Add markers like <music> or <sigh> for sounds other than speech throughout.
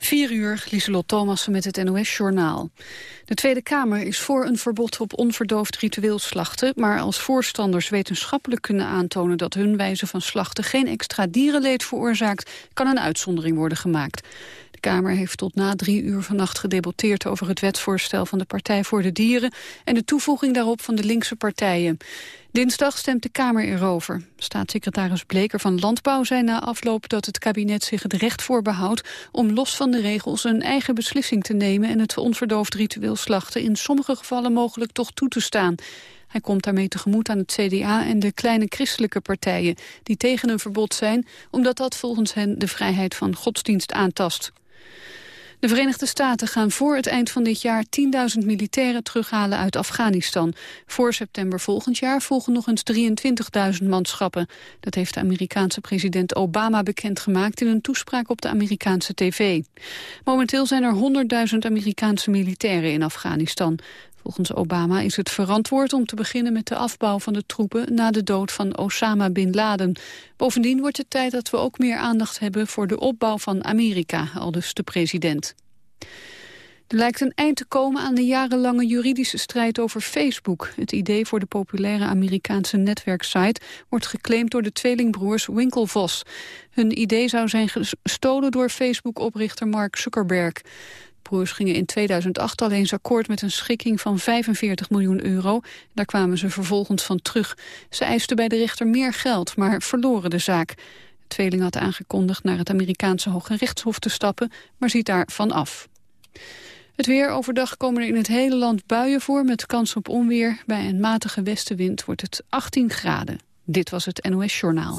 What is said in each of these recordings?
4 uur, Lieselot Thomassen met het NOS-journaal. De Tweede Kamer is voor een verbod op onverdoofd ritueel slachten... maar als voorstanders wetenschappelijk kunnen aantonen... dat hun wijze van slachten geen extra dierenleed veroorzaakt... kan een uitzondering worden gemaakt. De Kamer heeft tot na drie uur vannacht gedebatteerd over het wetsvoorstel van de Partij voor de Dieren en de toevoeging daarop van de linkse partijen. Dinsdag stemt de Kamer erover. Staatssecretaris Bleker van Landbouw zei na afloop dat het kabinet zich het recht voorbehoudt om los van de regels een eigen beslissing te nemen en het onverdoofd ritueel slachten in sommige gevallen mogelijk toch toe te staan. Hij komt daarmee tegemoet aan het CDA en de kleine christelijke partijen... die tegen een verbod zijn, omdat dat volgens hen de vrijheid van godsdienst aantast. De Verenigde Staten gaan voor het eind van dit jaar 10.000 militairen terughalen uit Afghanistan. Voor september volgend jaar volgen nog eens 23.000 manschappen. Dat heeft de Amerikaanse president Obama bekendgemaakt in een toespraak op de Amerikaanse tv. Momenteel zijn er 100.000 Amerikaanse militairen in Afghanistan. Volgens Obama is het verantwoord om te beginnen met de afbouw van de troepen na de dood van Osama Bin Laden. Bovendien wordt het tijd dat we ook meer aandacht hebben voor de opbouw van Amerika, aldus de president. Er lijkt een eind te komen aan de jarenlange juridische strijd over Facebook. Het idee voor de populaire Amerikaanse netwerksite wordt geclaimd door de tweelingbroers Winklevoss. Hun idee zou zijn gestolen door Facebook-oprichter Mark Zuckerberg broers gingen in 2008 alleen eens akkoord met een schikking van 45 miljoen euro. Daar kwamen ze vervolgens van terug. Ze eisten bij de rechter meer geld, maar verloren de zaak. De tweeling had aangekondigd naar het Amerikaanse Hoge Rechtshof te stappen, maar ziet daar van af. Het weer overdag komen er in het hele land buien voor met kans op onweer. Bij een matige westenwind wordt het 18 graden. Dit was het NOS Journaal.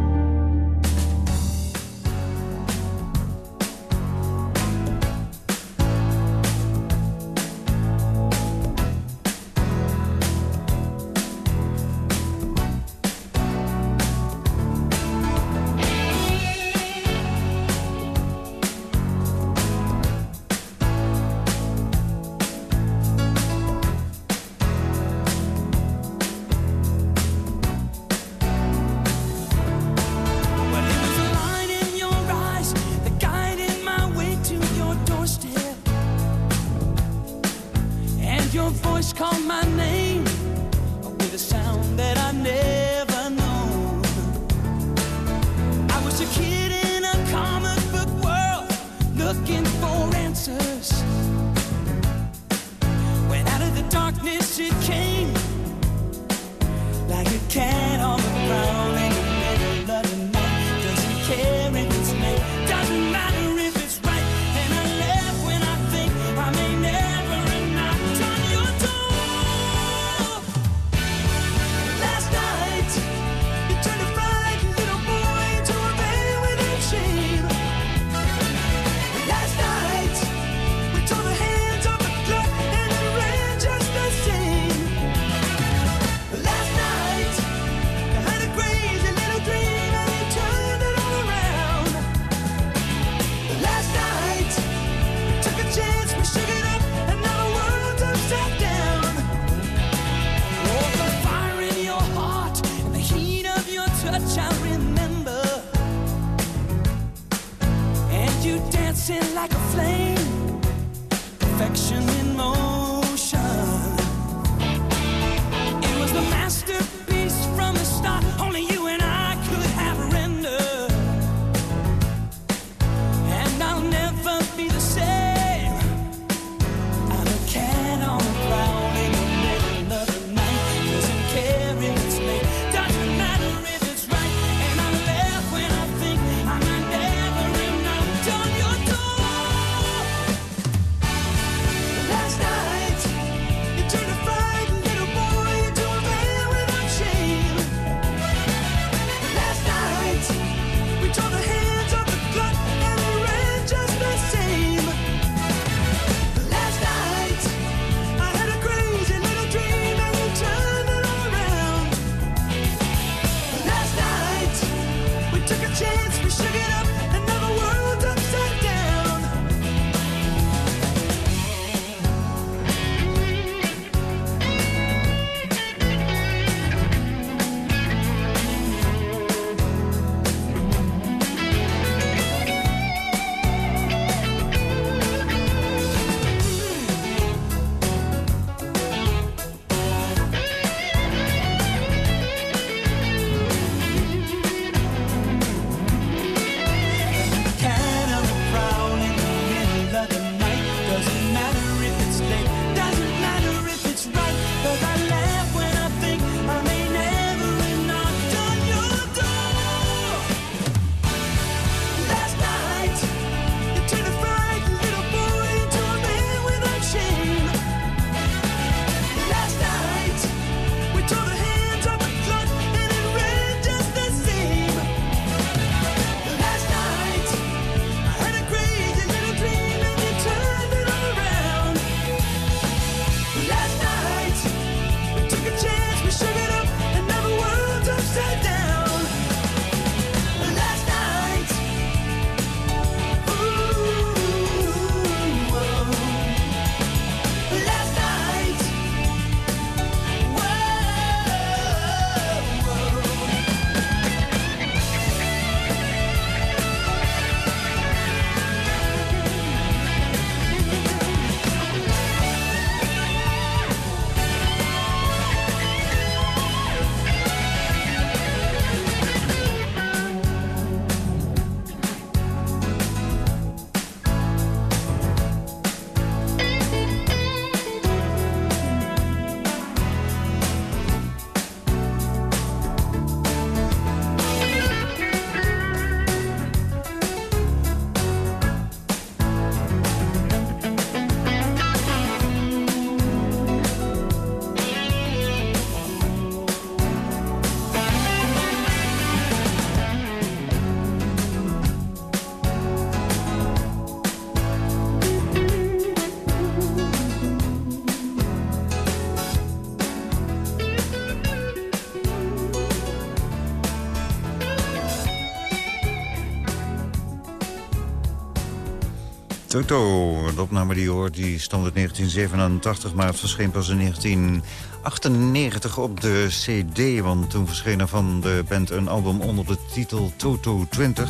Toto, de opname die hoort, die stond in 1987, maar het verscheen pas in 1998 op de CD. Want toen verscheen er van de band een album onder de titel Toto 20.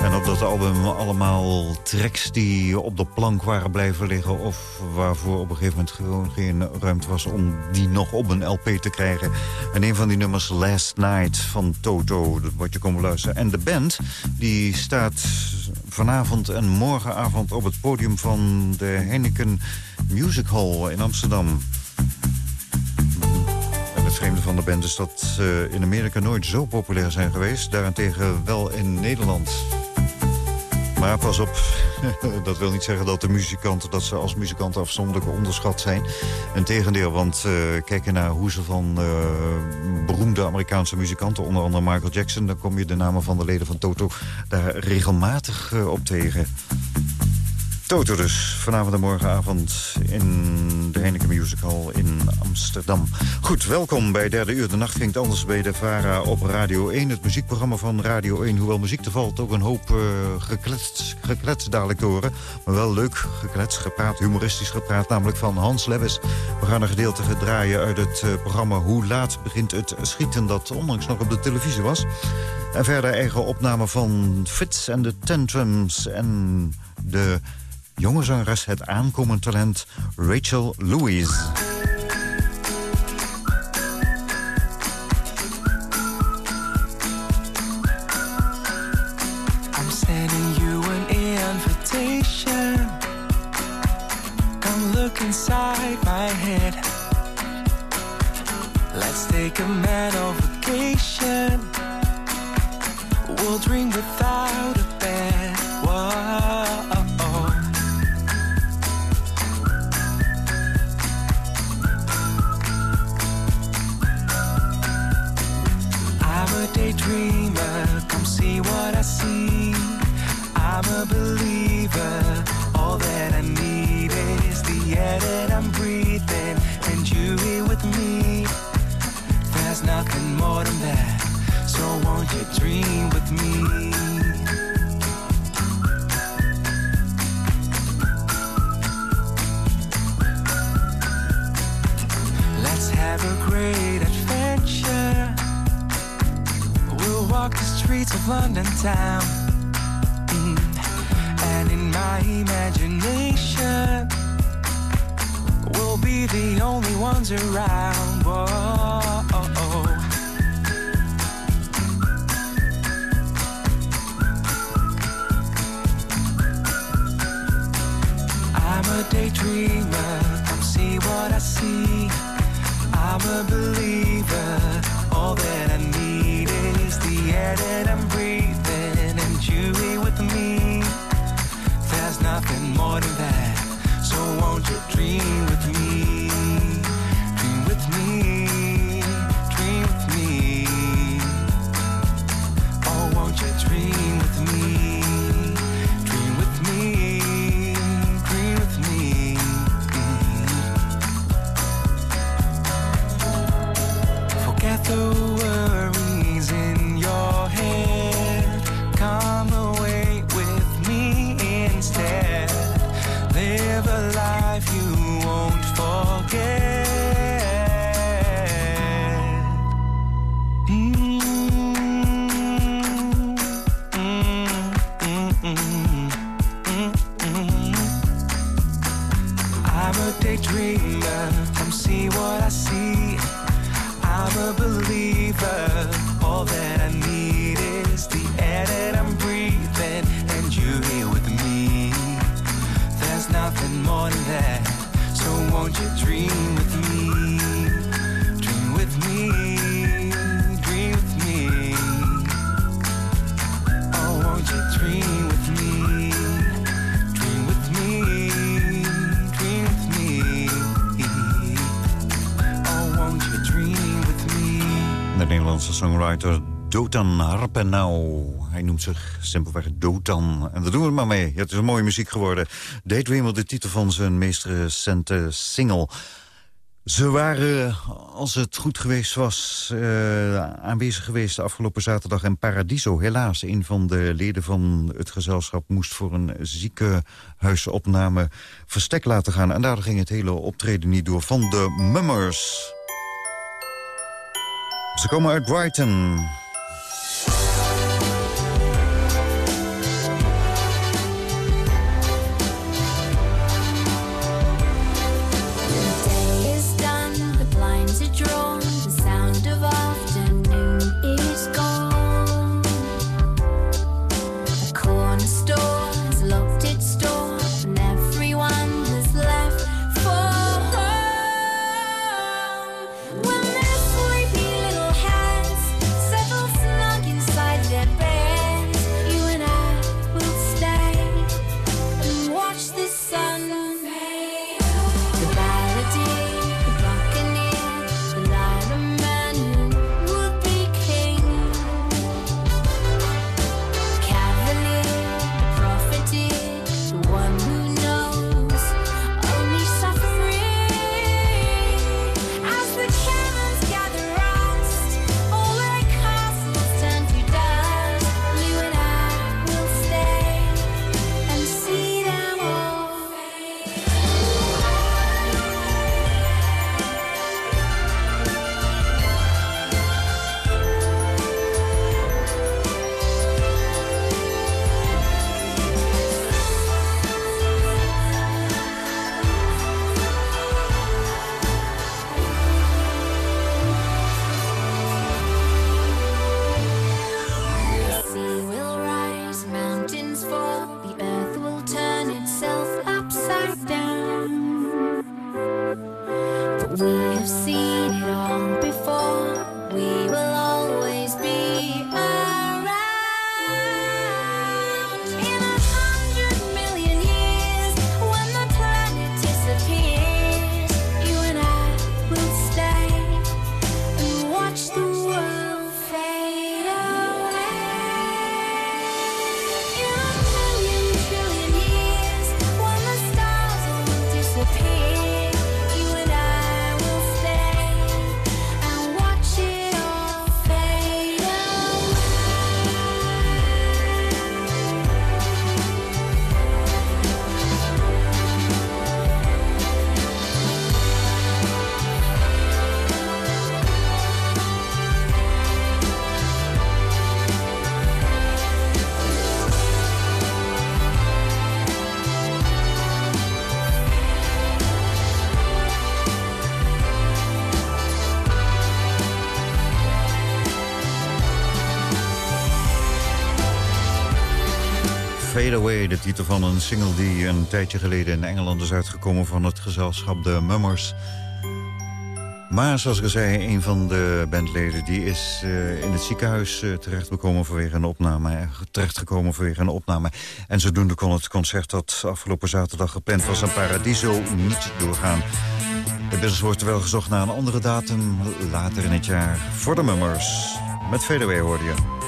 En op dat album allemaal tracks die op de plank waren blijven liggen... of waarvoor op een gegeven moment gewoon geen ruimte was om die nog op een LP te krijgen. En een van die nummers, Last Night van Toto, dat wordt je komen luisteren. En de band die staat vanavond en morgenavond op het podium van de Heineken Music Hall in Amsterdam. En het vreemde van de band is dat ze in Amerika nooit zo populair zijn geweest. Daarentegen wel in Nederland. Maar pas op, <laughs> dat wil niet zeggen dat de muzikanten... dat ze als muzikanten afzonderlijk onderschat zijn. Integendeel, want uh, kijk je naar hoe ze van uh, beroemde Amerikaanse muzikanten... onder andere Michael Jackson... dan kom je de namen van de leden van Toto daar regelmatig uh, op tegen. Toto dus, vanavond en morgenavond in de Heineken Musical in Amsterdam. Goed, welkom bij derde uur. De nacht ging anders bij de VARA op Radio 1. Het muziekprogramma van Radio 1. Hoewel muziek te valt, ook een hoop uh, gekletst, gekletst dadelijk horen. Maar wel leuk gekletst, gepraat, humoristisch gepraat. Namelijk van Hans Lewis. We gaan een gedeelte draaien uit het uh, programma Hoe laat begint het schieten... dat onlangs nog op de televisie was. En verder eigen opname van Fits en de Tantrums en de jonge zangeres het aankomend talent Rachel Louise. I'm sending you an invitation. Come look inside my head. Let's take a mental vacation. We'll dream without Live a life you won't forget. Nederlandse songwriter Dotan Harpenau. Hij noemt zich simpelweg Dotan. En daar doen we maar mee. Het is een mooie muziek geworden. Daydreamer, de titel van zijn meest recente single. Ze waren, als het goed geweest was, uh, aanwezig geweest afgelopen zaterdag in Paradiso. Helaas, een van de leden van het gezelschap moest voor een ziekenhuisopname verstek laten gaan. En daardoor ging het hele optreden niet door van de Mummers. Ze komen uit Brighton. Fade de titel van een single die een tijdje geleden in Engeland is uitgekomen van het gezelschap The Mummers. Maar zoals ik zei, een van de bandleden die is uh, in het ziekenhuis uh, terechtgekomen vanwege een opname. Terechtgekomen vanwege een opname. En zodoende kon het concert dat afgelopen zaterdag gepland was aan Paradiso niet doorgaan. Inmiddels wordt er wel gezocht naar een andere datum later in het jaar voor de Mummers. Met Fade Away hoorde je.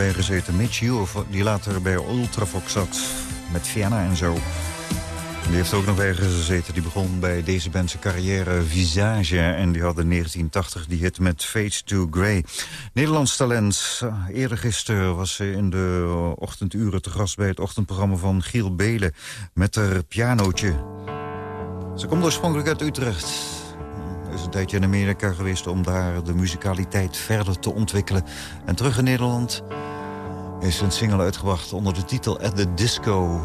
Bij gezeten. Mitch Ure, die later bij Ultravox zat. Met Vienna en zo. Die heeft ook nog bij gezeten. Die begon bij deze band zijn carrière Visage. En die had in 1980 die hit met Fades to Grey. Nederlands talent. Eerder gisteren was ze in de ochtenduren te gast bij het ochtendprogramma van Giel Belen. Met haar pianootje. Ze komt oorspronkelijk uit Utrecht. Is een tijdje in Amerika geweest om daar de muzikaliteit verder te ontwikkelen. En terug in Nederland is een single uitgebracht onder de titel At the Disco.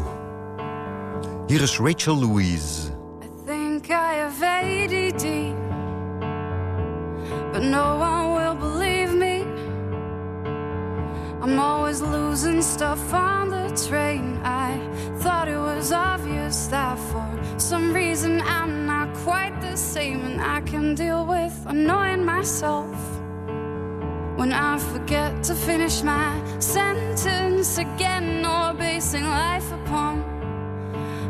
Hier is Rachel Louise. I think I have but no one will. I'm always losing stuff on the train. I thought it was obvious that for some reason I'm not quite the same, and I can deal with annoying myself. When I forget to finish my sentence again, or basing life upon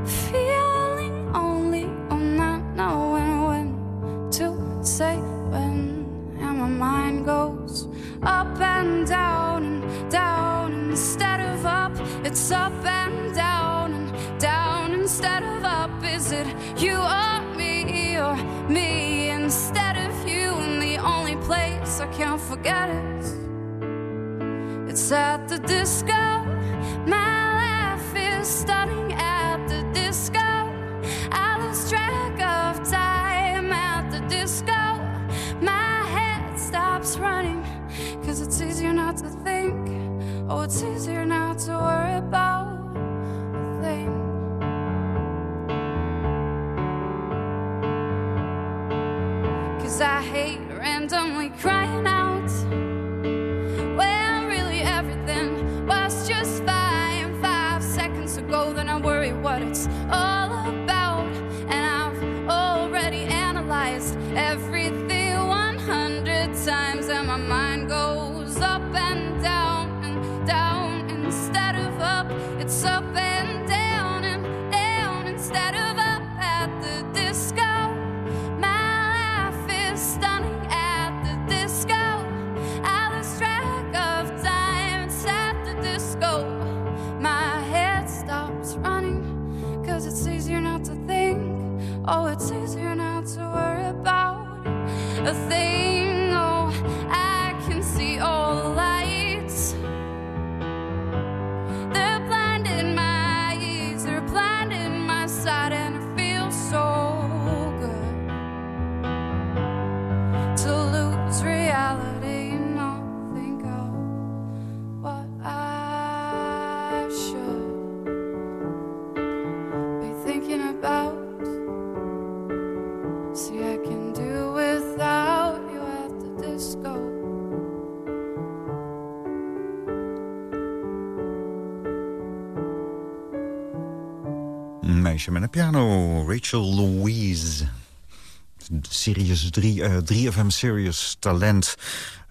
feeling only on not knowing when to say when and my mind goes up and down down instead of up it's up and down and down instead of up is it you or me or me instead of you and the only place I can't forget it. It's at the disco. It's easier not meisje met een piano, Rachel Louise. Sirius 3, uh, 3FM Serious Talent.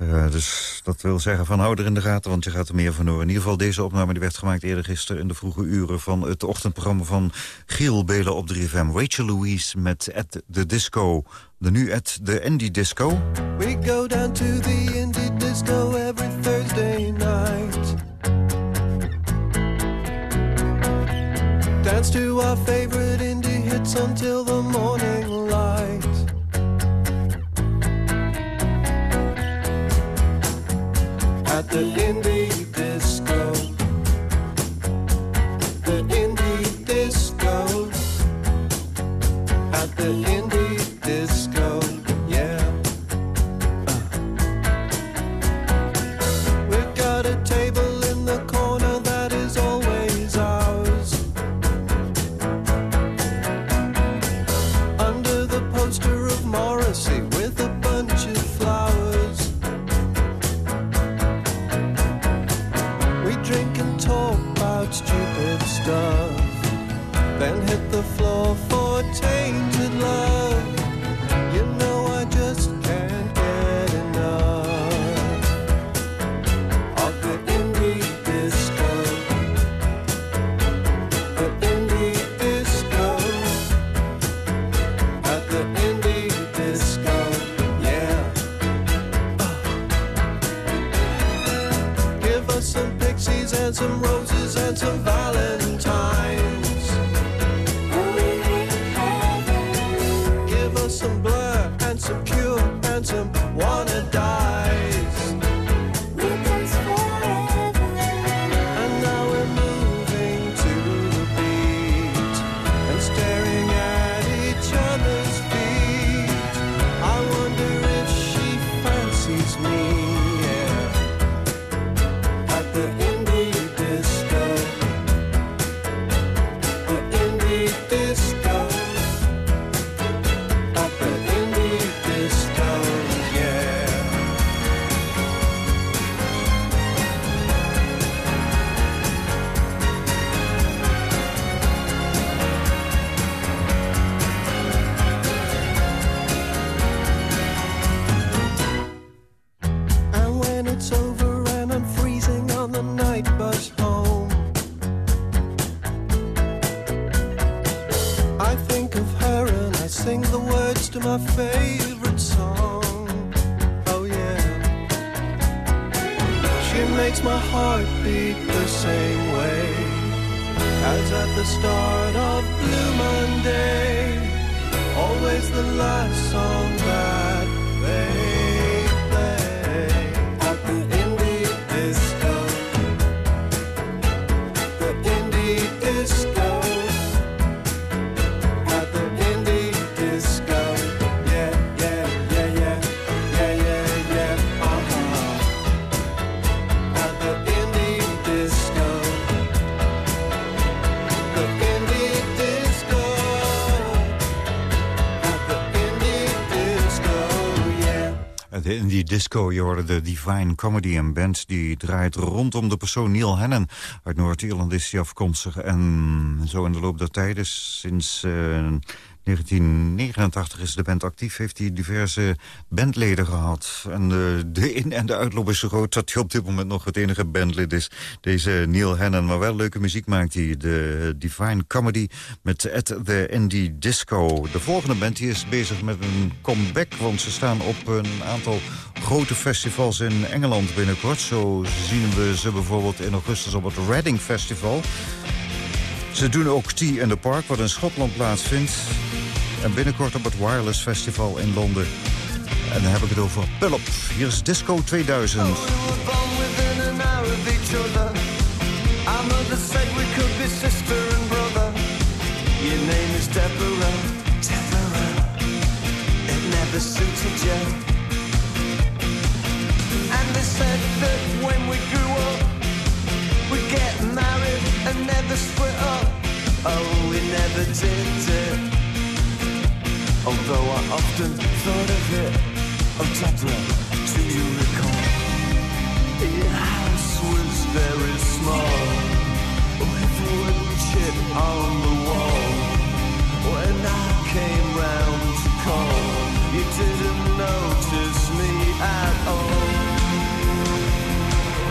Uh, dus dat wil zeggen van hou er in de gaten, want je gaat er meer van horen. In ieder geval deze opname die werd gemaakt eerder gisteren... in de vroege uren van het ochtendprogramma van Giel Belen op 3FM. Rachel Louise met At The Disco. De nu at the Indie Disco. We go down to the Indie Disco Dance to our favorite indie hits until the morning light. At the indie Disco, je hoorde de Divine Comedy, een band die draait rondom de persoon Neil Hannon. Uit Noord-Ierland is hij afkomstig en zo in de loop der tijden, sinds eh, 1989 is de band actief, heeft hij diverse bandleden gehad. En de, in- en de uitloop is zo groot dat hij op dit moment nog het enige bandlid is. Deze Neil Hannon, maar wel leuke muziek maakt hij. De Divine Comedy met At The Indie Disco. De volgende band die is bezig met een comeback, want ze staan op een aantal grote festivals in Engeland binnenkort. Zo zien we ze bijvoorbeeld in augustus op het Reading Festival. Ze doen ook Tea in the Park, wat in Schotland plaatsvindt. En binnenkort op het Wireless Festival in Londen. En dan heb ik het over Pull-Up. Hier is Disco 2000. We were born within an hour of each other. Our mother said we. And they said that when we grew up, We get married and never split up. Oh, we never did it. Although I often thought of it. Oh, Debra, do you recall? Your house was very small. With wood chip on the wall. When I came round to call, you didn't notice me at all.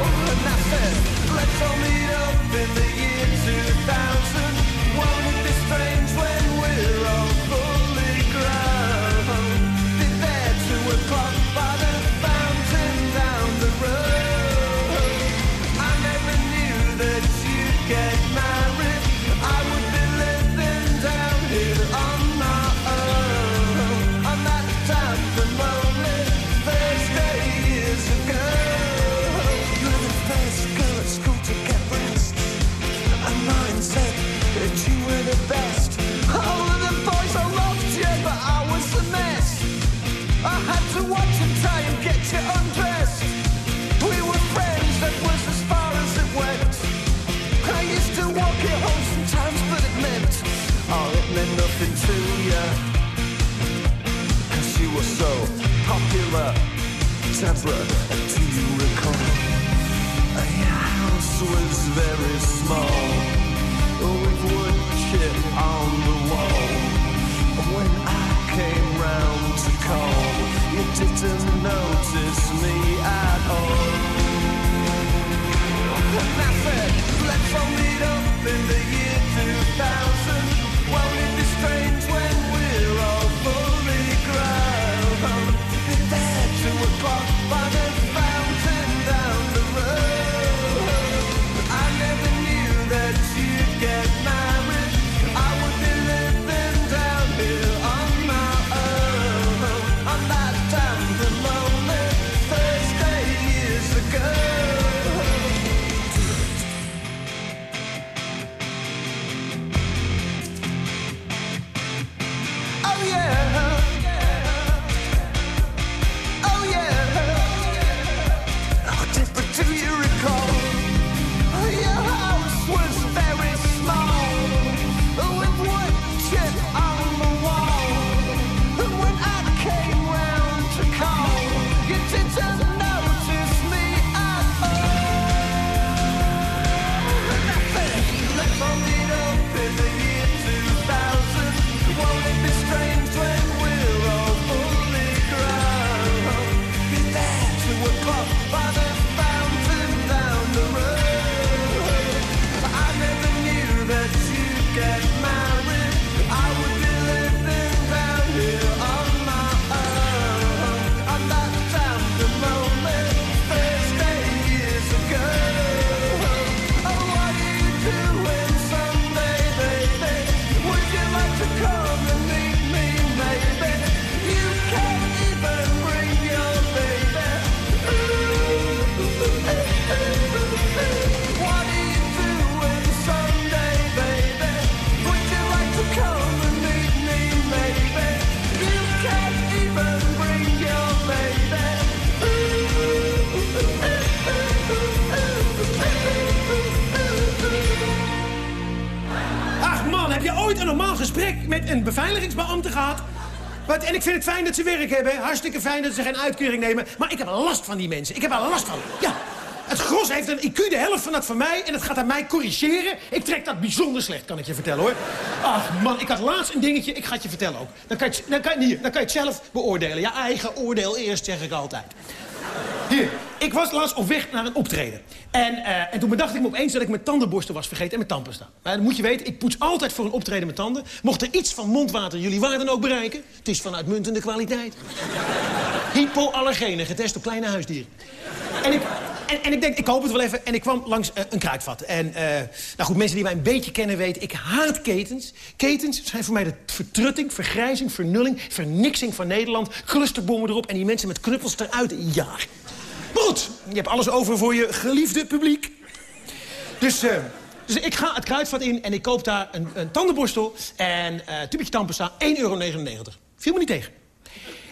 Oh, nothing. Let's all meet up in the year 2000. En ik vind het fijn dat ze werk hebben. Hartstikke fijn dat ze geen uitkering nemen. Maar ik heb last van die mensen. Ik heb er last van. Ja. Het gros heeft een IQ de helft van dat van mij. En het gaat aan mij corrigeren. Ik trek dat bijzonder slecht, kan ik je vertellen, hoor. Ach, man, ik had laatst een dingetje. Ik ga het je vertellen ook. Dan kan je, dan kan, je- hier, dan kan je het zelf beoordelen. Je eigen oordeel eerst, zeg ik altijd. Hier, ik was laatst op weg naar een optreden. En, eh, en toen bedacht ik me opeens dat ik mijn tandenborstel was vergeten en mijn tandpasta. Maar dan moet je weten, ik poets altijd voor een optreden mijn tanden. Mocht er iets van mondwater jullie waarden ook bereiken... het is van uitmuntende kwaliteit. <laughs> Hypoallergenen, getest op kleine huisdieren. En ik, en, en ik denk, ik koop het wel even. En ik kwam langs eh, een kruidvat. En eh, nou goed, mensen die mij een beetje kennen weten... ik haat ketens. Ketens zijn voor mij de vertrutting, vergrijzing, vernulling... verniksing van Nederland. Clusterbommen erop en die mensen met knuppels eruit. Ja. Goed, je hebt alles over voor je geliefde publiek. Dus, eh, dus ik ga het kruidvat in en ik koop daar een, een tandenborstel... en eh tubetje tandpasta, 1,99 euro. Viel me niet tegen.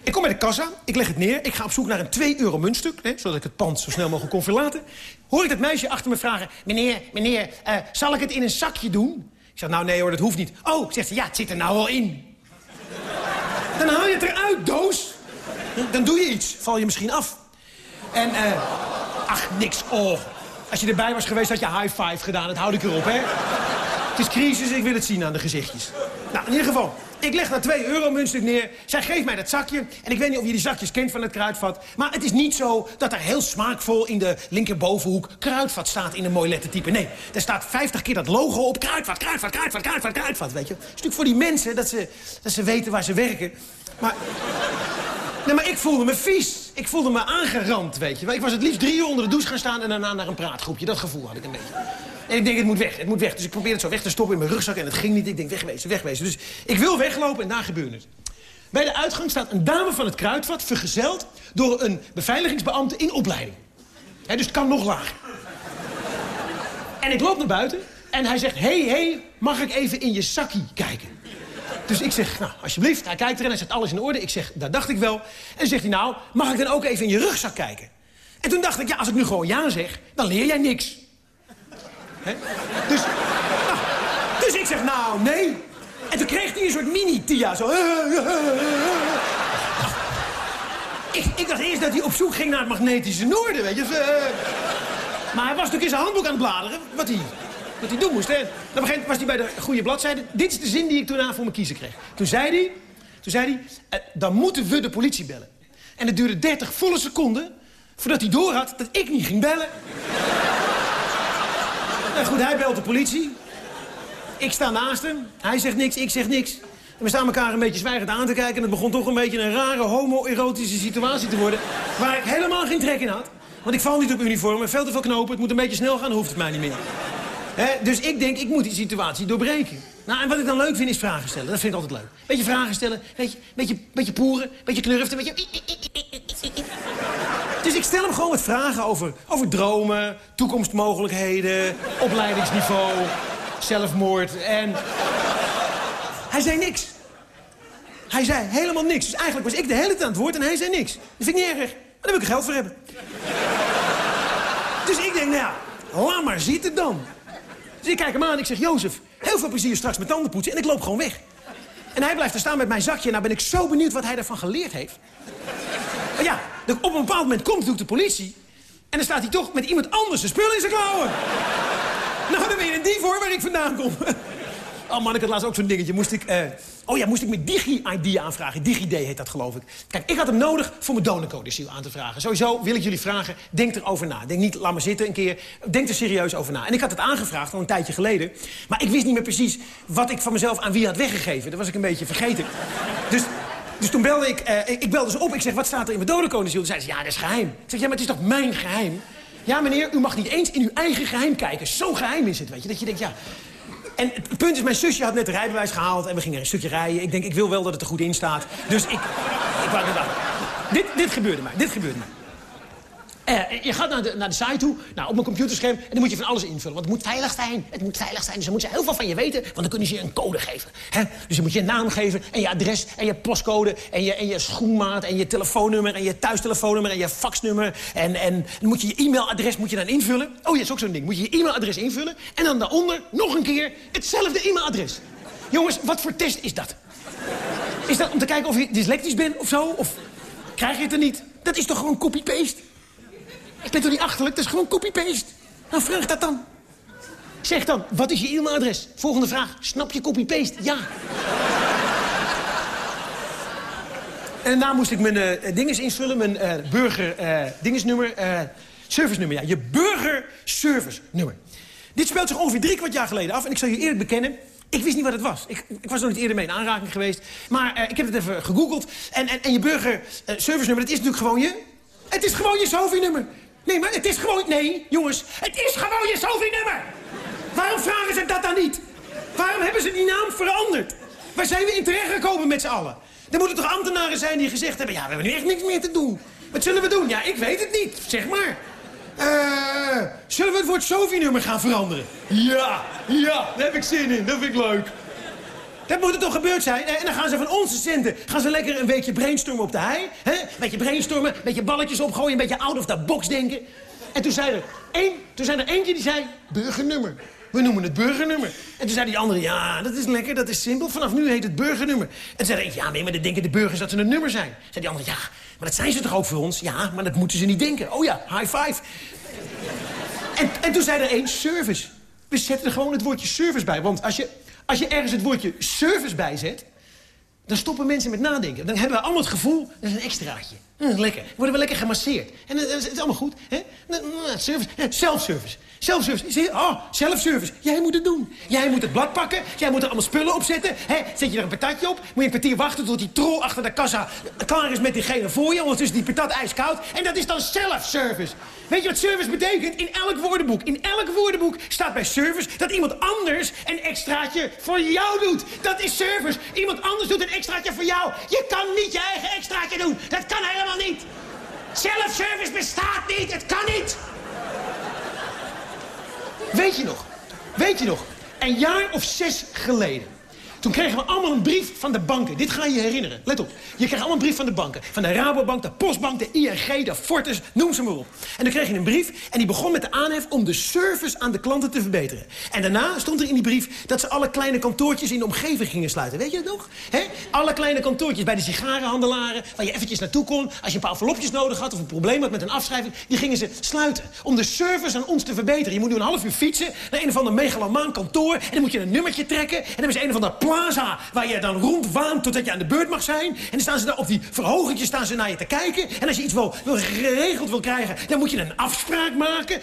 Ik kom bij de kassa, ik leg het neer, ik ga op zoek naar een 2 euro muntstuk... Zodat ik het pand zo snel mogelijk kon verlaten. Hoor ik dat meisje achter me vragen... meneer, meneer, eh, zal ik het in een zakje doen? Ik zeg, nou nee hoor, dat hoeft niet. Oh, zegt ze, ja, het zit er nou al in. Dan haal je het eruit, doos. Dan doe je iets, val je misschien af. En, eh, ach, niks, oh. Als je erbij was geweest, had je high five gedaan. Dat houd ik erop, hè. Het is crisis, ik wil het zien aan de gezichtjes. Nou, in ieder geval, ik leg daar 2 euro muntstuk neer. Zij geeft mij dat zakje. En ik weet niet of je die zakjes kent van het kruidvat. Maar het is niet zo dat er heel smaakvol in de linkerbovenhoek... kruidvat staat in een mooi lettertype. Nee, er staat 50 keer dat logo op. Kruidvat, kruidvat, kruidvat, kruidvat, kruidvat, weet je. Het is natuurlijk voor die mensen dat ze, dat ze weten waar ze werken. Maar... Nee, maar ik voelde me vies. Ik voelde me aangerand, weet je. wel. Ik was het liefst drie uur onder de douche gaan staan... en daarna naar een praatgroepje. Dat gevoel had ik een beetje. En ik denk, het moet weg, het moet weg. Dus ik probeer het zo weg te stoppen in mijn rugzak en het ging niet. Ik denk, wegwezen, wegwezen. Dus ik wil weglopen en daar gebeurde het. Bij de uitgang staat een dame van het kruidvat... vergezeld door een beveiligingsbeambte in opleiding. Dus het kan nog lager. En ik loop naar buiten en hij zegt... hey, hey, mag ik even in je zakkie kijken? Dus ik zeg, nou, alsjeblieft. Hij kijkt erin, hij zegt alles in orde. Ik zeg, dat dacht ik wel. En zegt hij, nou, mag ik dan ook even in je rugzak kijken? En toen dacht ik, ja, als ik nu gewoon ja zeg, dan leer jij niks. Dus, nou, dus ik zeg, nou, nee. En toen kreeg hij een soort mini-Tia, zo. Ik, ik dacht eerst dat hij op zoek ging naar het magnetische noorden, weet je. Eh, maar hij was natuurlijk in zijn handboek aan het bladeren, wat hij, wat hij doen moest. Hè. Op een was hij bij de goede bladzijde. Dit is de zin die ik toen aan voor mijn kiezer kreeg. Toen zei hij, toen zei hij eh, dan moeten we de politie bellen. En het duurde 30 volle seconden voordat hij doorhad dat ik niet ging bellen. <laughs> nou goed, hij belt de politie. Ik sta naast hem. Hij zegt niks, ik zeg niks. En we staan elkaar een beetje zwijgend aan te kijken... en het begon toch een beetje een rare homoerotische situatie te worden... waar ik helemaal geen trek in had. Want ik val niet op uniform, en veel te veel knopen. Het moet een beetje snel gaan, hoeft het mij niet meer. Dus ik denk, ik moet die situatie doorbreken. Nou, en wat ik dan leuk vind, is vragen stellen. Dat vind ik altijd leuk. Beetje vragen stellen, beetje, beetje, beetje poeren, beetje knurften, beetje... Dus ik stel hem gewoon wat vragen over, over dromen, toekomstmogelijkheden, opleidingsniveau, zelfmoord en... Hij zei niks. Hij zei helemaal niks. Dus eigenlijk was ik de hele tijd aan het woord en hij zei niks. Dat vind ik niet erg. Maar daar wil ik er geld voor hebben. Dus ik denk, nou ja, laat maar zitten dan. Dus ik kijk hem aan en ik zeg, Jozef, heel veel plezier straks met tanden poetsen. En ik loop gewoon weg. En hij blijft er staan met mijn zakje. Nou ben ik zo benieuwd wat hij daarvan geleerd heeft. Ja, op een bepaald moment komt de politie. En dan staat hij toch met iemand anders zijn spullen in zijn klauwen. Nou, dan ben je een dief hoor, waar ik vandaan kom. Oh man, ik had laatst ook zo'n dingetje. Moest ik, eh, oh ja, moest ik mijn Digi-ID aanvragen. DigiD heet dat, geloof ik. Kijk, ik had hem nodig voor mijn donorcodicil aan te vragen. Sowieso wil ik jullie vragen, denk erover na. Denk niet, laat maar zitten een keer. Denk er serieus over na. En ik had het aangevraagd al een tijdje geleden. Maar ik wist niet meer precies wat ik van mezelf aan wie had weggegeven. Dat was ik een beetje vergeten. Dus... Dus toen belde ik, eh, ik, belde dus op. Ik zeg, wat staat er in mijn donorcodicil? Toen zei ze, ja, dat is geheim. Ik zeg, ja, maar het is toch mijn geheim? Ja, meneer, u mag niet eens in uw eigen geheim kijken. Zo geheim is het, weet je. Dat je denkt, ja, en het punt is, mijn zusje had net de rijbewijs gehaald... en we gingen een stukje rijden. Ik denk, ik wil wel dat het er goed in staat. Dus ik... ik wou, dit, dit gebeurde mij, dit gebeurde mij. Uh, je gaat naar de, naar de site toe, nou, op mijn computerscherm... en dan moet je van alles invullen. Want het moet veilig zijn, het moet veilig zijn. Dus dan moeten ze heel veel van je weten, want dan kunnen ze je een code geven. Hè? Dus dan moet je een naam geven en je adres en je postcode... en je, en je schoenmaat en je telefoonnummer en je thuistelefoonnummer... en je faxnummer. En, en dan moet je je e-mailadres moet je dan invullen. Oh ja, is ook zo'n ding. Moet je je e-mailadres invullen en dan daaronder nog een keer hetzelfde e-mailadres. Jongens, wat voor test is dat? Is dat om te kijken of je dyslectisch bent of zo? Of krijg je het er niet? Dat is toch gewoon copy-paste? Ik ben toch niet achterlijk? Dat is gewoon copy-paste. Nou, vraag dat dan. Zeg dan, wat is je e-mailadres? Volgende vraag. Snap je copy-paste? Ja. en daarna moest ik mijn uh, dinges invullen. Mijn uh, burger dingesnummer. servicenummer, ja. Je burger service nummer. Dit speelt zich ongeveer drie kwart jaar geleden af. En ik zal je eerlijk bekennen, ik wist niet wat het was. Ik, ik was nog niet eerder mee in aanraking geweest. Maar ik heb het even gegoogeld. En, en, en je burger service nummer, dat is natuurlijk gewoon je... Het is gewoon je SOFI-nummer. Nee, maar het is gewoon... Nee, jongens, het is gewoon je SOFI-nummer. Waarom vragen ze dat dan niet? Waarom hebben ze die naam veranderd? Waar zijn we in terechtgekomen met z'n allen? Er moeten toch ambtenaren zijn die gezegd hebben... ja, we hebben nu echt niks meer te doen. Wat zullen we doen? Ja, ik weet het niet. Zeg maar. Uh, zullen we het woord SOFI-nummer gaan veranderen? Ja, ja, daar heb ik zin in. Dat vind ik leuk. Dat moet er toch gebeurd zijn? En dan gaan ze van onze centen gaan ze lekker een weekje brainstormen op de hei. Hè? Beetje brainstormen, beetje balletjes opgooien, een beetje out of the box denken. En toen zei er, één, toen zei er eentje die zei, burgernummer. We noemen het burgernummer. En toen zei die andere, ja, dat is lekker, dat is simpel. Vanaf nu heet het burgernummer. En toen zei er ja, nee, maar dan denken de burgers dat ze een nummer zijn. Zei die andere, ja, maar dat zijn ze toch ook voor ons? Ja, maar dat moeten ze niet denken. Oh ja, high five. En, en toen zei er één, service. We zetten er gewoon het woordje service bij. Want als je als je ergens het woordje service bijzet... dan stoppen mensen met nadenken. Dan hebben we allemaal het gevoel, dat is een extraatje. Lekker. worden we lekker gemasseerd. En dat is, allemaal goed. Hè? Service, self-service. Self-service. Oh, self-service. Jij moet het doen. Jij moet het blad pakken. Jij moet er allemaal spullen op zetten. Hè? Zet je er een patatje op. Moet je een kwartier wachten tot die troll achter de kassa klaar is met diegene voor je. Ondertussen die patat ijskoud. En dat is dan self-service. Weet je wat service betekent? In elk woordenboek. In elk woordenboek staat bij service dat iemand anders een extraatje voor jou doet. Dat is service. Iemand anders doet een extraatje voor jou. Je kan niet je eigen extraatje doen. Dat kan helemaal niet. Self-service bestaat niet. Het kan niet. Weet je nog? Weet je nog? Een jaar of zes geleden. Toen kregen we allemaal een brief van de banken. Dit ga je herinneren. Let op. Je krijgt allemaal een brief van de banken. Van de Rabobank, de Postbank, de ING, de Fortis, noem ze maar op. En dan kreeg je een brief en die begon met de aanhef om de service aan de klanten te verbeteren. En daarna stond er in die brief dat ze alle kleine kantoortjes in de omgeving gingen sluiten. Weet je dat nog? Hè? Alle kleine kantoortjes bij de sigarenhandelaren, waar je eventjes naartoe kon als je een paar envelopjes nodig had of een probleem had met een afschrijving, die gingen ze sluiten. Om de service aan ons te verbeteren. Je moet nu een half uur fietsen naar een of ander megalomaan kantoor en dan moet je een nummertje trekken en dan ze een of ander waar je dan rondwaant totdat je aan de beurt mag zijn. En dan staan ze daar op die verhogentjes staan ze naar je te kijken. En als je iets wil, wil geregeld wil krijgen, dan moet je een afspraak maken.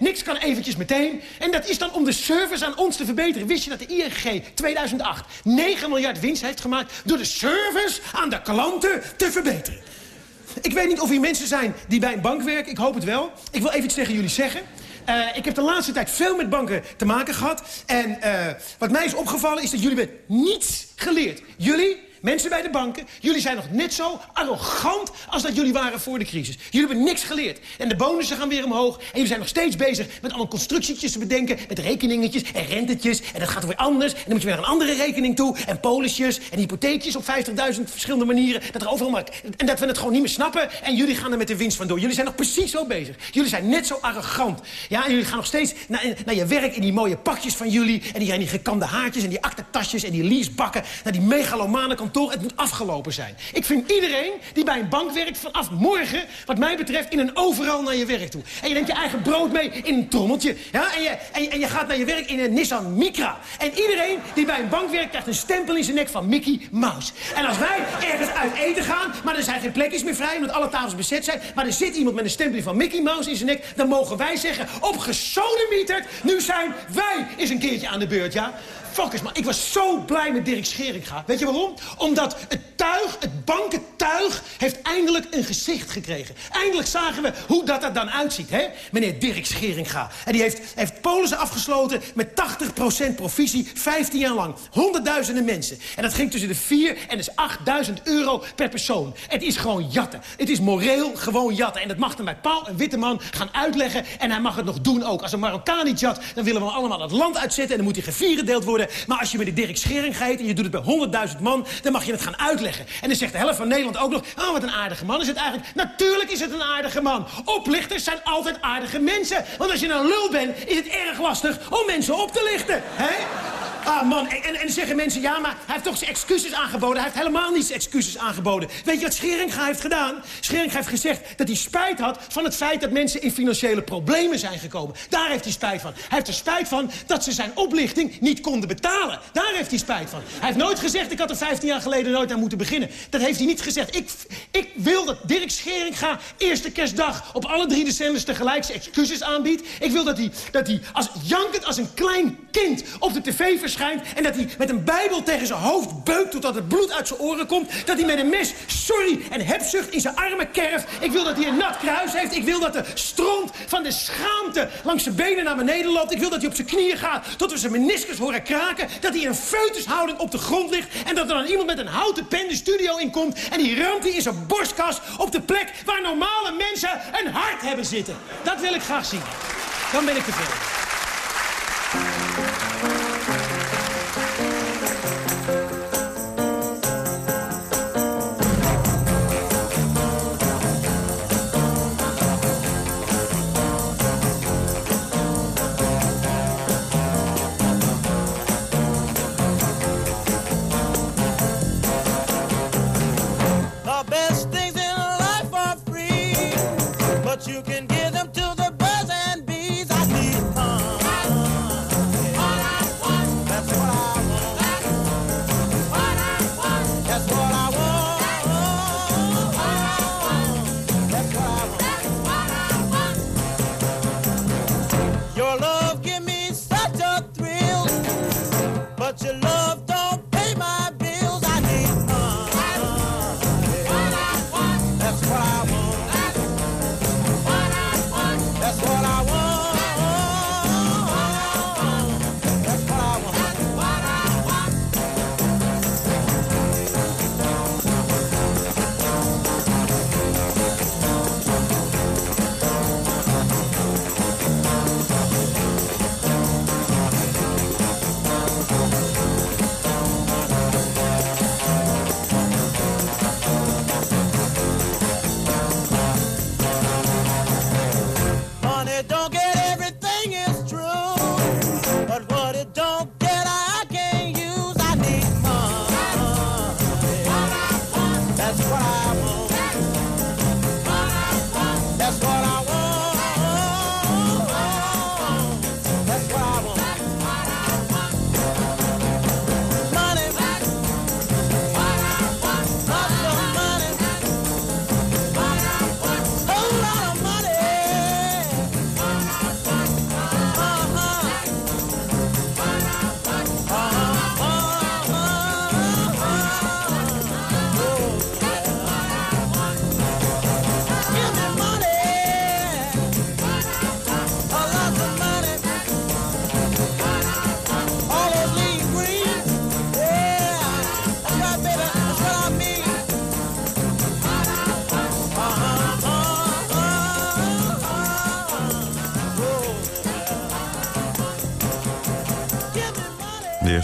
Niks kan eventjes meteen. En dat is dan om de service aan ons te verbeteren. Wist je dat de ING 2008 9 miljard winst heeft gemaakt... door de service aan de klanten te verbeteren? Ik weet niet of hier mensen zijn die bij een bank werken. Ik hoop het wel. Ik wil even iets tegen jullie zeggen. Uh, ik heb de laatste tijd veel met banken te maken gehad. En uh, wat mij is opgevallen is dat jullie hebben niets geleerd. Jullie Mensen bij de banken, jullie zijn nog net zo arrogant als dat jullie waren voor de crisis. Jullie hebben niks geleerd. En de bonussen gaan weer omhoog. En jullie zijn nog steeds bezig met allemaal constructietjes te bedenken. Met rekeningetjes en rentetjes. En dat gaat weer anders. En dan moet je weer een andere rekening toe. En polisjes en hypotheekjes op 50.000 verschillende manieren. Dat er overal maar... En dat we het gewoon niet meer snappen. En jullie gaan er met de winst van door. Jullie zijn nog precies zo bezig. Jullie zijn net zo arrogant. Ja, en jullie gaan nog steeds naar, naar je werk in die mooie pakjes van jullie. En die, die gekamde haartjes en die aktentasjes en die leasebakken. Naar die megalomane het moet afgelopen zijn. Ik vind iedereen die bij een bank werkt vanaf morgen... wat mij betreft in een overal naar je werk toe. En je neemt je eigen brood mee in een trommeltje. Ja? En, je, en, je, gaat naar je werk in een Nissan Micra. En iedereen die bij een bank werkt krijgt een stempel in zijn nek van Mickey Mouse. En als wij ergens uit eten gaan, maar er zijn geen plekjes meer vrij... omdat alle tafels bezet zijn... maar er zit iemand met een stempel van Mickey Mouse in zijn nek... dan mogen wij zeggen, op gesodemieterd, nu zijn wij eens een keertje aan de beurt, ja? Fuckers, maar ik was zo blij met Dirk Scheringa. Weet je waarom? Omdat het tuig, het bankentuig, heeft eindelijk een gezicht gekregen. Eindelijk zagen we hoe dat er dan uitziet, hè? Meneer Dirk Scheringa. En die heeft, heeft polissen afgesloten met 80% provisie, 15 jaar lang. Honderdduizenden mensen. En dat ging tussen de 4 en dus 8000 euro per persoon. Het is gewoon jatten. Het is moreel gewoon jatten. En dat mag dan bij Paul, een witte man, gaan uitleggen. En hij mag het nog doen ook. Als een Marokkaan niet jat, dan willen we allemaal het land uitzetten... en dan moet hij gevierendeeld worden maar als je met de Dirk Schering gaat en je doet het bij 100.000 man... dan mag je het gaan uitleggen. En dan zegt de helft van Nederland ook nog... oh, wat een aardige man is het eigenlijk. Natuurlijk is het een aardige man. Oplichters zijn altijd aardige mensen. Want als je een lul bent, is het erg lastig om mensen op te lichten. Hè? Ah, man. En, en, en zeggen mensen, ja, maar hij heeft toch zijn excuses aangeboden. Hij heeft helemaal niet excuses aangeboden. Weet je wat Scheringa heeft gedaan? Scheringa heeft gezegd dat hij spijt had van het feit dat mensen in financiële problemen zijn gekomen. Daar heeft hij spijt van. Hij heeft er spijt van dat ze zijn oplichting niet konden betalen. Daar heeft hij spijt van. Hij heeft nooit gezegd, ik had er 15 jaar geleden nooit aan moeten beginnen. Dat heeft hij niet gezegd. Ik, ik wil dat Dirk Scheringa eerste kerstdag op alle drie decembers tegelijk zijn excuses aanbiedt. Ik wil dat hij, dat hij als jankend als een klein kind op de tv en dat hij met een bijbel tegen zijn hoofd beukt totdat het bloed uit zijn oren komt. Dat hij met een mes sorry en hebzucht in zijn armen kerft. Ik wil dat hij een nat kruis heeft. Ik wil dat de stront van de schaamte langs zijn benen naar beneden loopt. Ik wil dat hij op zijn knieën gaat tot we zijn meniscus horen Dat hij in een feutushouding op de grond ligt. En dat er dan iemand met een houten pen de studio inkomt. En die ramt in zijn borstkas op de plek waar normale mensen een hart hebben zitten. Dat wil ik graag zien. Dan ben ik tevreden.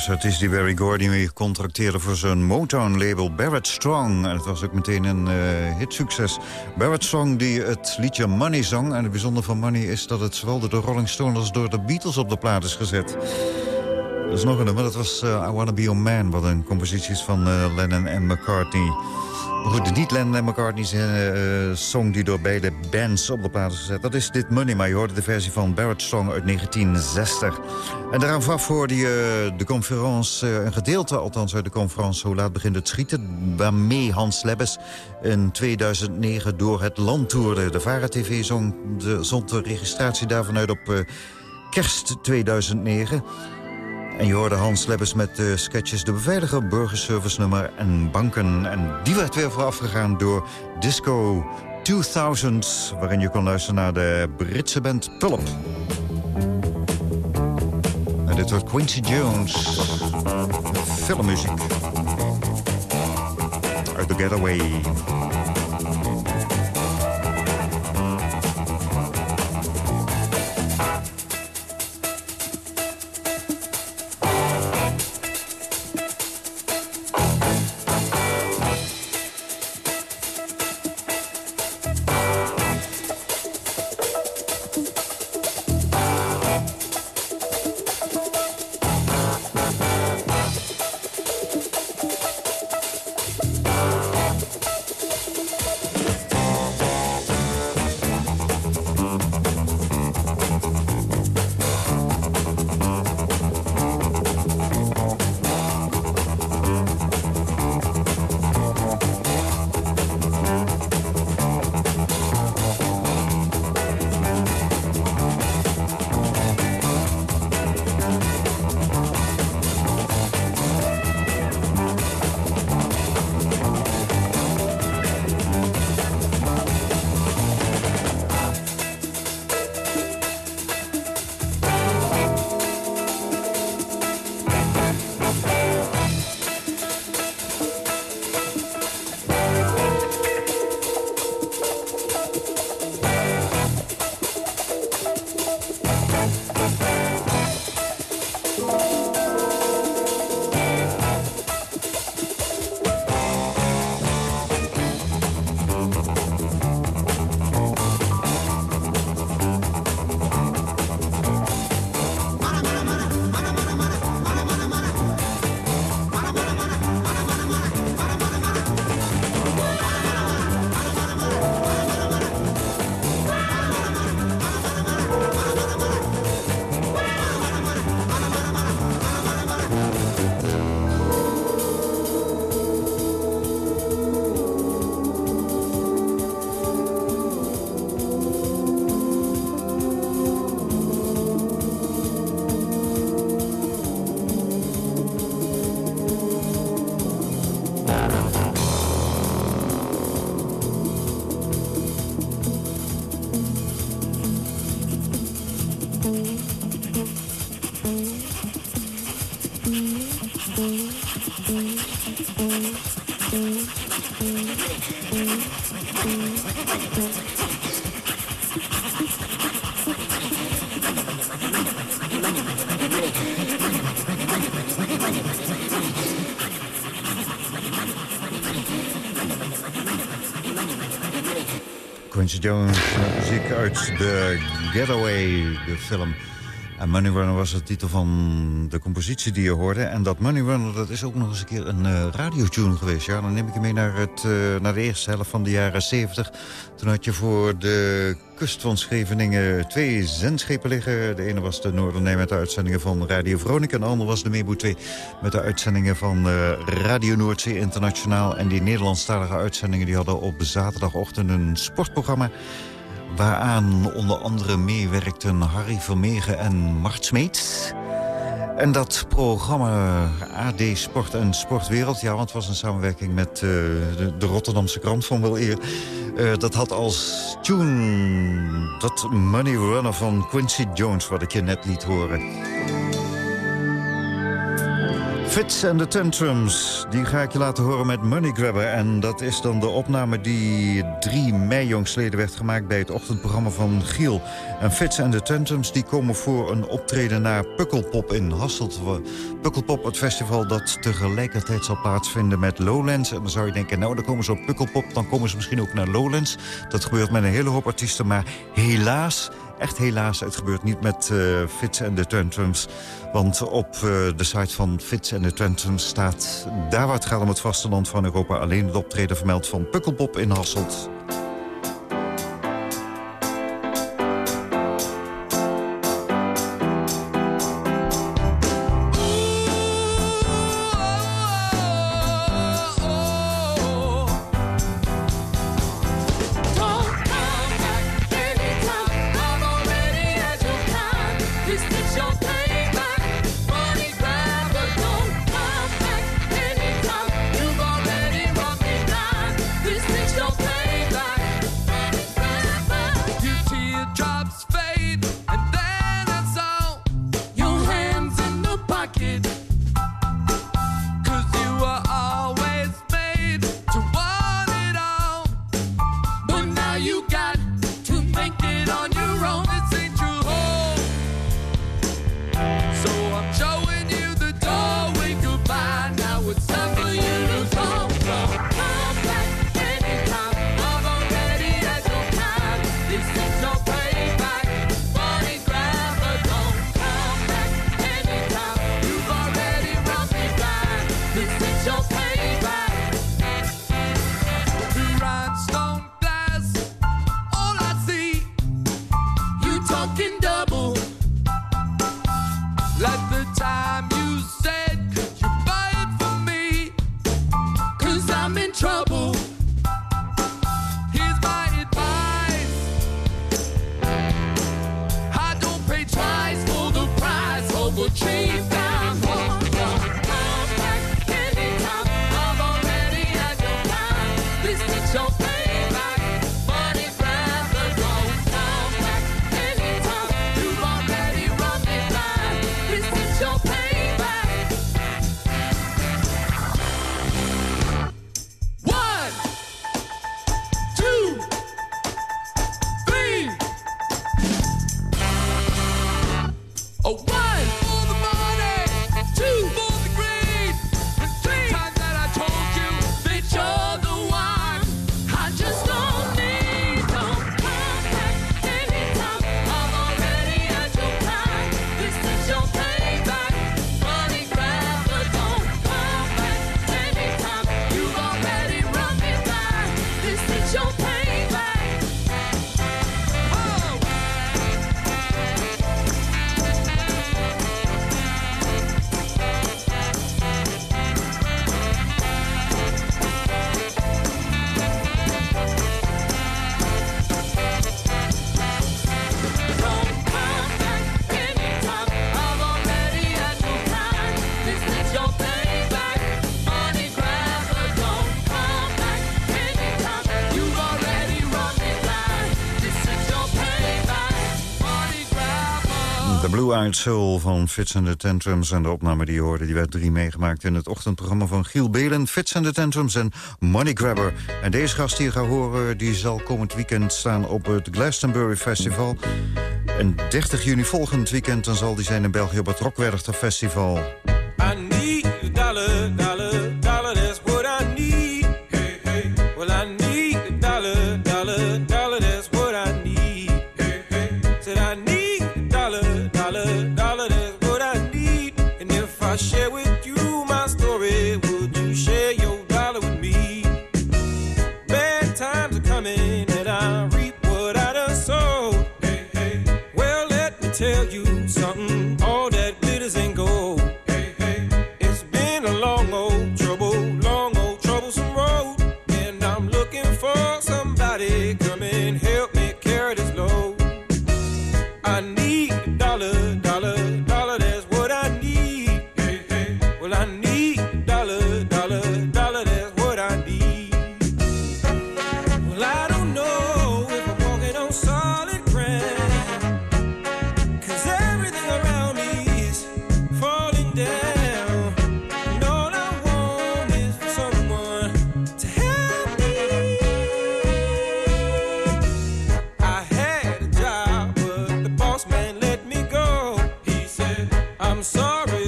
Artiest die Barry Gordy contracteerde voor zijn Motown-label Barrett Strong. En het was ook meteen een uh, hitsucces. Barrett Strong die het liedje Money zong. En het bijzondere van Money is dat het zowel door de Rolling Stones als door de Beatles op de plaat is gezet. Dat is nog een nummer, dat was uh, I Wanna Be Your Man... wat een compositie is van uh, Lennon en McCartney. Goed, niet Lennon en McCartney's uh, song die door beide bands op de plaat is gezet... dat is Dit Money, maar je hoorde de versie van Barrett Song uit 1960. En daaraan vooraf hoorde je de conference, een gedeelte althans uit de conference... Hoe laat begint het schieten, waarmee Hans Lebbes in 2009 door het land toerde. De VARA-TV zond de, zond de registratie daarvan uit op kerst 2009... En je hoorde Hans Lebbes met de sketches De Beveiliger, Burgerservice nummer en Banken. En die werd weer voorafgegaan door Disco 2000... waarin je kon luisteren naar de Britse band Pulp. En dit wordt Quincy Jones, filmmuziek. Uit The Getaway. Jones, muziek uit The Getaway, de film. En Money Runner was de titel van de compositie die je hoorde. En dat Money Runner, dat is ook nog eens een keer een uh, radiotune geweest. Ja, dan neem ik je mee naar, het, uh, naar de eerste helft van de jaren 70. Toen had je voor de kust van Scheveningen twee zendschepen liggen. De ene was de Noorderneem met de uitzendingen van Radio Veronica. En de andere was de Meebo 2 met de uitzendingen van uh, Radio Noordzee Internationaal. En die Nederlandstalige uitzendingen die hadden op zaterdagochtend een sportprogramma waaraan onder andere meewerkten Harry Vermegen en Mart Smeets. En dat programma AD Sport en Sportwereld... ja, want het was een samenwerking met uh, de, Rotterdamse krant van wel eer... Uh, dat had als tune dat Money Runner van Quincy Jones... wat ik je net liet horen. Fits and the Tantrums, die ga ik je laten horen met Money Grabber. En dat is dan de opname die 3 mei jongstleden werd gemaakt... bij het ochtendprogramma van Giel. En Fits and the Tantrums die komen voor een optreden naar Pukkelpop in Hasselt. Pukkelpop, het festival dat tegelijkertijd zal plaatsvinden met Lowlands. En dan zou je denken, nou dan komen ze op Pukkelpop... dan komen ze misschien ook naar Lowlands. Dat gebeurt met een hele hoop artiesten, maar helaas... Echt helaas, het gebeurt niet met uh, Fits and the Tantrums. Want op uh, de site van Fits and the Tantrums staat... daar waar het gaat om het vasteland van Europa... alleen het optreden vermeld van Pukkelpop in Hasselt. Blue Soul van Fits and the Tantrums. En de opname die je hoorde, die werd drie meegemaakt in het ochtendprogramma van Giel Belen. Fits and the Tantrums en Money Grabber. En deze gast die je gaat horen, die zal komend weekend staan op het Glastonbury Festival. En 30 juni volgend weekend dan zal die zijn in België op het Rockwerchter Festival.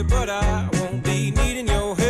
but I won't be needing your help.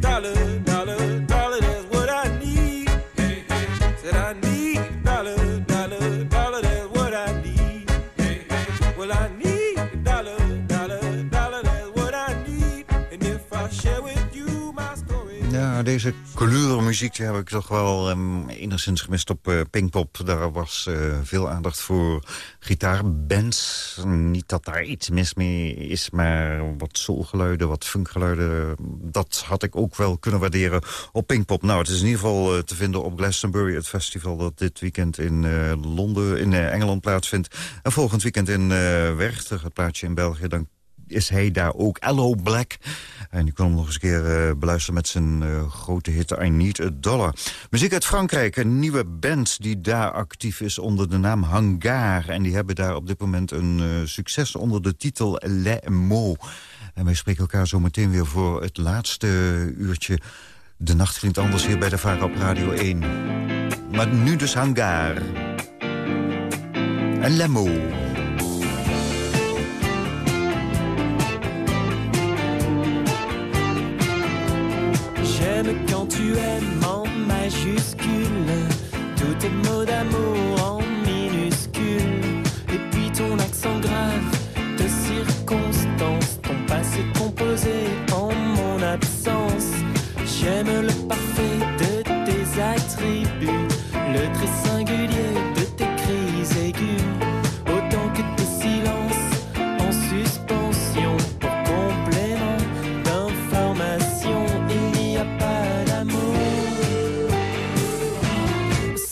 Dollar, dollar, deze kleurmuziek die heb ik toch wel ehm, enigszins gemist op eh, Pinkpop. Daar was eh, veel aandacht voor gitaarbands. Niet dat daar iets mis mee is, maar wat soulgeluiden, wat funkgeluiden... dat had ik ook wel kunnen waarderen op Pinkpop. Nou, het is in ieder geval eh, te vinden op Glastonbury, het festival... dat dit weekend in Londen, in Engeland plaatsvindt. En volgend weekend in Werchter, het plaatsje in België... dan is hij daar ook. Hello Black. En die kwam nog eens een keer eh, beluisteren met zijn eh, grote hit I Need a Dollar. Muziek uit Frankrijk, een nieuwe band die daar actief is onder de naam Hangar. En die hebben daar op dit moment een eh, succes onder de titel Les Mots. En wij spreken elkaar zo meteen weer voor het laatste uurtje. De nacht klinkt anders hier bij de Vara op Radio 1. Maar nu dus Hangar. En Mots. Quand tu aimes en majuscule, tous tes mots d'amour en minuscule, et puis ton accent grave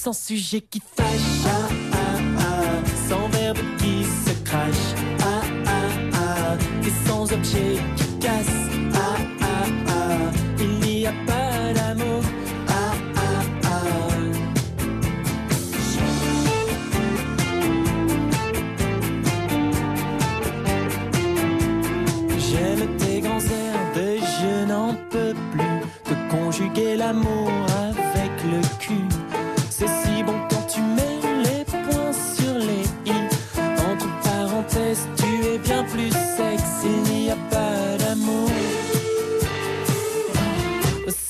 sans sujet qui fâche, ah, ah, ah, sans verbe qui se crache, ah, ah, ah, et sans objet qui casse,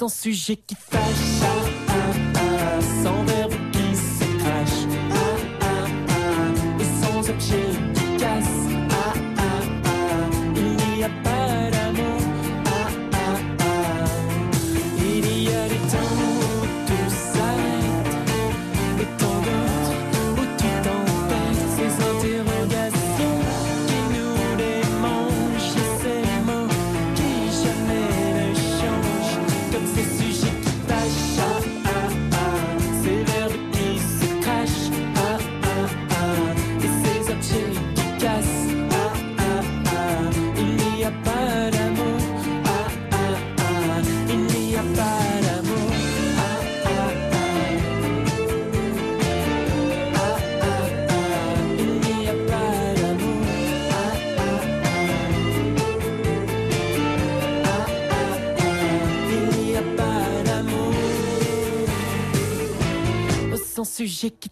sujet qui sujet qui